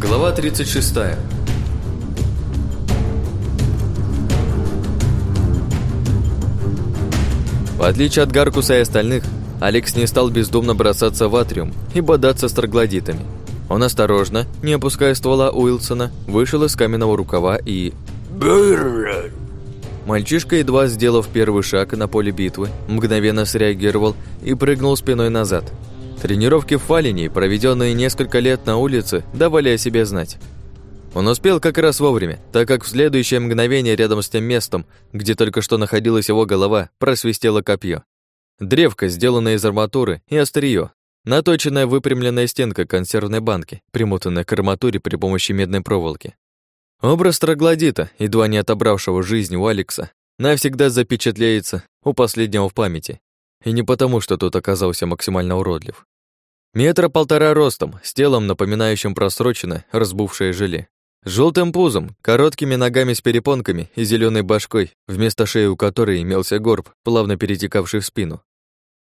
Глава 36 В отличие от Гаркуса и остальных, Алекс не стал бездумно бросаться в атриум и бодаться с троглодитами. Он осторожно, не опуская ствола Уилсона, вышел из каменного рукава и... Мальчишка, едва сделав первый шаг на поле битвы, мгновенно среагировал и прыгнул спиной назад. Тренировки в Фалине, проведенные несколько лет на улице, давали о себе знать. Он успел как раз вовремя, так как в следующее мгновение рядом с тем местом, где только что находилась его голова, просвистело копье. Древко, сделанное из арматуры, и острие. Наточенная выпрямленная стенка консервной банки, примотанная к арматуре при помощи медной проволоки. Образ троглодита, едва не отобравшего жизнь у Алекса, навсегда запечатляется у последнего в памяти. И не потому, что тот оказался максимально уродлив. Метра полтора ростом, с телом, напоминающим просроченное, разбувшее желе. С желтым пузом, короткими ногами с перепонками и зеленой башкой, вместо шеи у которой имелся горб, плавно перетекавший в спину.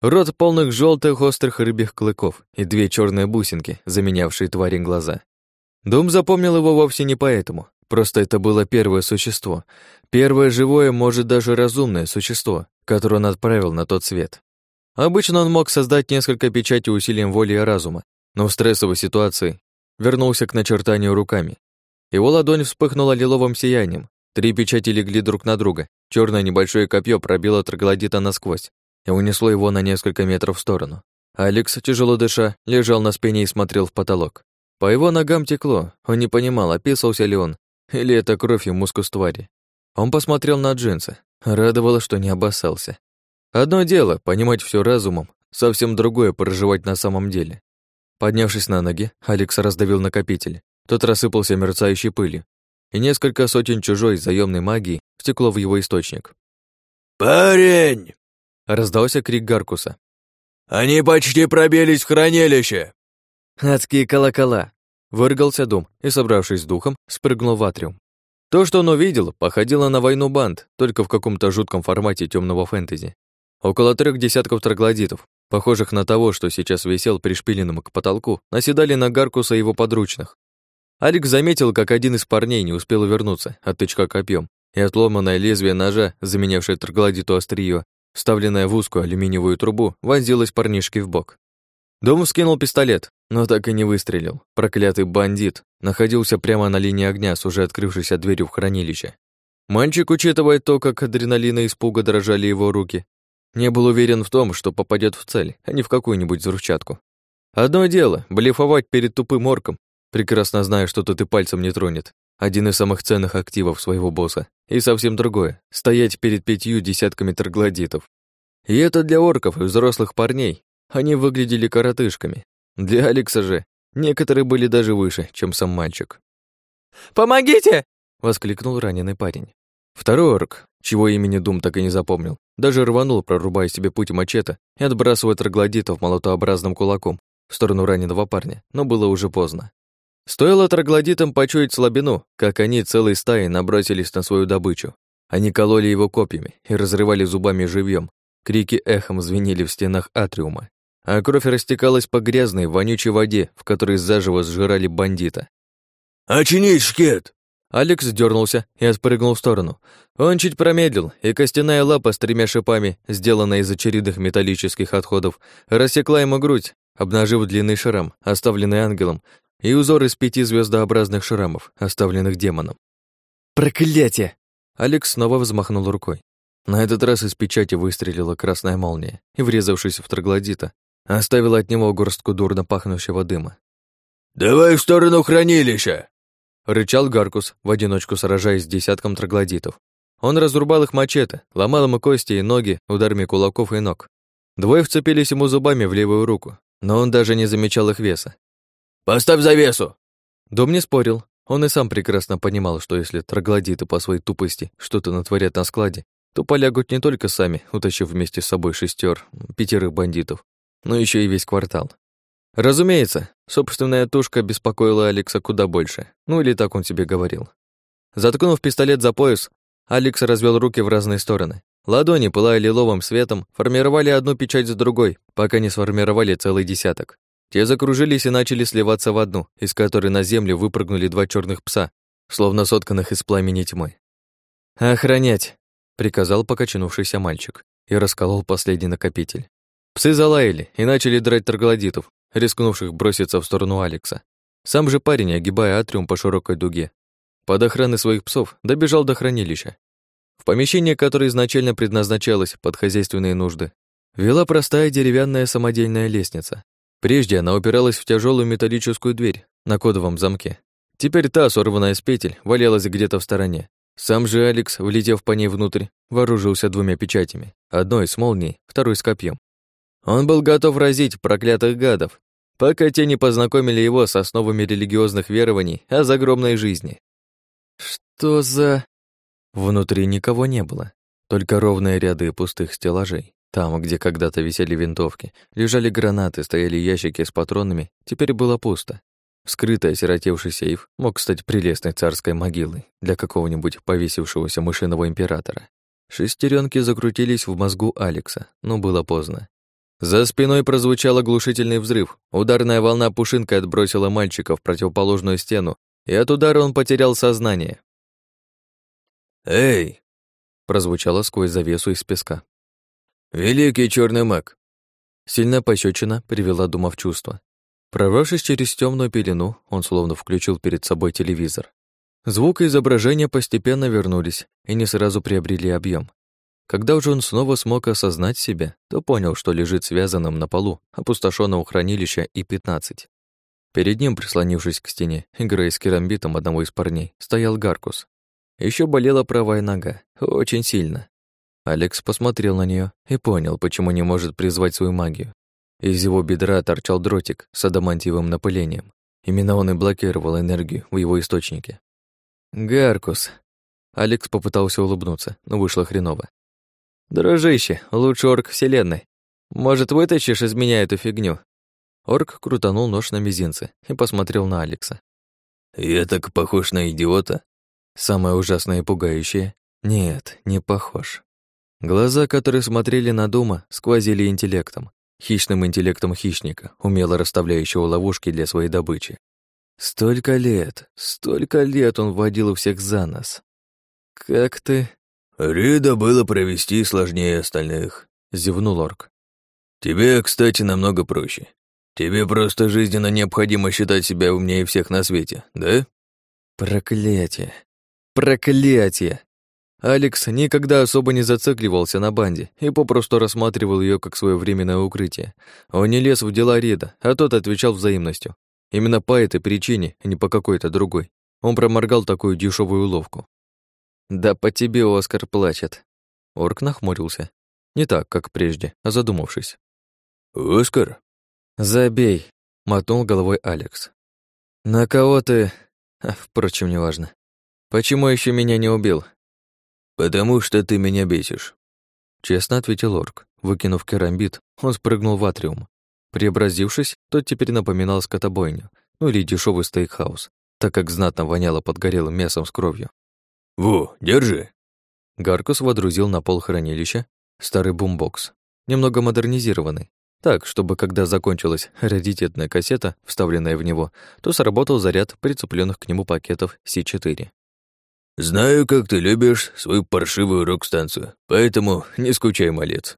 Рот полных желтых острых рыбьих клыков и две черные бусинки, заменявшие твари глаза. Дом запомнил его вовсе не поэтому. Просто это было первое существо. Первое живое, может, даже разумное существо, которое он отправил на тот свет. Обычно он мог создать несколько печатей усилием воли и разума, но в стрессовой ситуации вернулся к начертанию руками. Его ладонь вспыхнула лиловым сиянием. Три печати легли друг на друга. Черное небольшое копье пробило троглодита насквозь и унесло его на несколько метров в сторону. Алекс, тяжело дыша, лежал на спине и смотрел в потолок. По его ногам текло, он не понимал, описался ли он, или это кровь и мускус твари. Он посмотрел на джинсы, радовало, что не обоссался. Одно дело — понимать все разумом, совсем другое — проживать на самом деле. Поднявшись на ноги, Алекс раздавил накопитель. Тот рассыпался мерцающей пылью, и несколько сотен чужой заемной магии втекло в его источник. «Парень!» — раздался крик Гаркуса. «Они почти пробились в хранилище!» «Адские колокола!» — выргался Дум и, собравшись с духом, спрыгнул в атриум. То, что он увидел, походило на войну банд, только в каком-то жутком формате темного фэнтези. Около трех десятков троглодитов, похожих на того, что сейчас висел пришпиленным к потолку, наседали на Гаркуса и его подручных. Алекс заметил, как один из парней не успел вернуться от тычка копьем, и отломанное лезвие ножа, заменявшее троглодиту острие, вставленное в узкую алюминиевую трубу, вонзилось парнишке в бок. Дом вскинул пистолет, но так и не выстрелил. Проклятый бандит находился прямо на линии огня с уже открывшейся дверью в хранилище. Мальчик, учитывая то, как адреналина и испуга дрожали его руки, не был уверен в том, что попадет в цель, а не в какую-нибудь взрывчатку. Одно дело — блефовать перед тупым орком, прекрасно зная, что тот и пальцем не тронет. Один из самых ценных активов своего босса. И совсем другое — стоять перед пятью десятками троглодитов. И это для орков и взрослых парней. Они выглядели коротышками. Для Алекса же некоторые были даже выше, чем сам мальчик. «Помогите!» — воскликнул раненый парень. Второй орк, чего имени Дум так и не запомнил, даже рванул, прорубая себе путь мачете и отбрасывая троглодитов молотообразным кулаком в сторону раненого парня, но было уже поздно. Стоило троглодитам почуять слабину, как они целой стаей набросились на свою добычу. Они кололи его копьями и разрывали зубами живьем. Крики эхом звенели в стенах атриума, а кровь растекалась по грязной, вонючей воде, в которой заживо сжирали бандита. «Очнись, шкет!» Алекс дернулся и отпрыгнул в сторону. Он чуть промедлил, и костяная лапа с тремя шипами, сделанная из очередных металлических отходов, рассекла ему грудь, обнажив длинный шрам, оставленный ангелом, и узор из пяти звездообразных шрамов, оставленных демоном. «Проклятие!» Алекс снова взмахнул рукой. На этот раз из печати выстрелила красная молния и, врезавшись в троглодита, оставила от него горстку дурно пахнущего дыма. «Давай в сторону хранилища!» Рычал Гаркус, в одиночку сражаясь с десятком троглодитов. Он разрубал их мачете, ломал ему кости и ноги ударами кулаков и ног. Двое вцепились ему зубами в левую руку, но он даже не замечал их веса. «Поставь завесу!» Дом не спорил. Он и сам прекрасно понимал, что если троглодиты по своей тупости что-то натворят на складе, то полягут не только сами, утащив вместе с собой шестер, пятерых бандитов, но еще и весь квартал. Разумеется, собственная тушка беспокоила Алекса куда больше, ну или так он себе говорил. Заткнув пистолет за пояс, Алекс развел руки в разные стороны. Ладони, пылая лиловым светом, формировали одну печать за другой, пока не сформировали целый десяток. Те закружились и начали сливаться в одну, из которой на землю выпрыгнули два черных пса, словно сотканных из пламени тьмы. «Охранять!» — приказал покачнувшийся мальчик и расколол последний накопитель. Псы залаяли и начали драть троглодитов, рискнувших броситься в сторону Алекса. Сам же парень, огибая атриум по широкой дуге, под охраной своих псов добежал до хранилища. В помещение, которое изначально предназначалось под хозяйственные нужды, вела простая деревянная самодельная лестница. Прежде она упиралась в тяжелую металлическую дверь на кодовом замке. Теперь та, сорванная с петель, валялась где-то в стороне. Сам же Алекс, влетев по ней внутрь, вооружился двумя печатями. Одной с молнией, второй с копьем. Он был готов разить проклятых гадов, пока те не познакомили его с основами религиозных верований о загробной жизни. Что за... Внутри никого не было, только ровные ряды пустых стеллажей. Там, где когда-то висели винтовки, лежали гранаты, стояли ящики с патронами, теперь было пусто. Вскрытый осиротевший сейф мог стать прелестной царской могилой для какого-нибудь повесившегося мышиного императора. Шестеренки закрутились в мозгу Алекса, но было поздно. За спиной прозвучал оглушительный взрыв. Ударная волна пушинкой отбросила мальчика в противоположную стену, и от удара он потерял сознание. «Эй!» — прозвучало сквозь завесу из песка. «Великий черный маг!» Сильная пощечина привела Дума в чувство. Прорвавшись через темную пелену, он словно включил перед собой телевизор. Звук и изображение постепенно вернулись и не сразу приобрели объем. Когда уже он снова смог осознать себя, то понял, что лежит связанным на полу опустошенного хранилища И-15. Перед ним, прислонившись к стене, играя с керамбитом одного из парней, стоял Гаркус. Еще болела правая нога, очень сильно. Алекс посмотрел на нее и понял, почему не может призвать свою магию. Из его бедра торчал дротик с адамантиевым напылением. Именно он и блокировал энергию в его источнике. «Гаркус!» Алекс попытался улыбнуться, но вышло хреново. «Дружище, лучший орк вселенной. Может, вытащишь из меня эту фигню?» Орк крутанул нож на мизинце и посмотрел на Алекса. «Я так похож на идиота?» Самое ужасное и пугающее? Нет, не похож. Глаза, которые смотрели на Дума, сквозили интеллектом. Хищным интеллектом хищника, умело расставляющего ловушки для своей добычи. Столько лет, столько лет он водил у всех за нос. «Как ты...» «Рида было провести сложнее остальных», — зевнул орк. «Тебе, кстати, намного проще. Тебе просто жизненно необходимо считать себя умнее всех на свете, да?» Проклятие. Проклятие. Алекс никогда особо не зацикливался на банде и попросту рассматривал ее как свое временное укрытие. Он не лез в дела Рида, а тот отвечал взаимностью. Именно по этой причине, а не по какой-то другой. Он проморгал такую дешевую уловку. «Да по тебе Оскар плачет». Орк нахмурился. Не так, как прежде, а задумавшись. «Оскар?» «Забей», — мотнул головой Алекс. «На кого ты...» а, Впрочем, неважно. «Почему еще меня не убил?» «Потому что ты меня бесишь», — честно ответил орк. Выкинув керамбит, он спрыгнул в атриум. Преобразившись, тот теперь напоминал скотобойню, ну или дешевый стейкхаус, так как знатно воняло подгорелым мясом с кровью. «Во, держи!» Гаркус водрузил на пол хранилища старый бумбокс, немного модернизированный, так, чтобы когда закончилась раритетная кассета, вставленная в него, то сработал заряд прицепленных к нему пакетов С4. «Знаю, как ты любишь свою паршивую рок-станцию, поэтому не скучай, малец».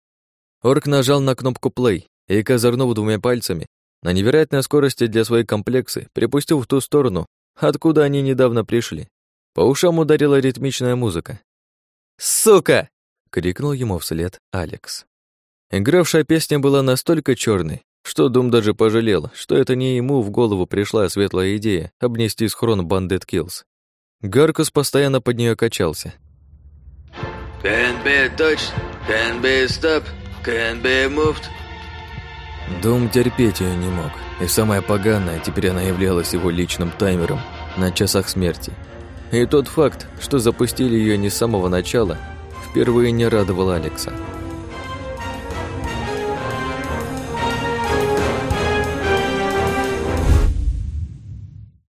Орк нажал на кнопку play и, козырнув двумя пальцами, на невероятной скорости для своей комплекции припустил в ту сторону, откуда они недавно пришли. По ушам ударила ритмичная музыка. «Сука!» — крикнул ему вслед Алекс. Игравшая песня была настолько черной, что Дум даже пожалел, что это не ему в голову пришла светлая идея обнести схрон Bandit Kills. Гаркус постоянно под нее качался. Can be touched, can be stopped, can be moved. Дум терпеть ее не мог, и самое поганое, теперь она являлась его личным таймером на часах смерти. И тот факт, что запустили ее не с самого начала, впервые не радовал Алекса.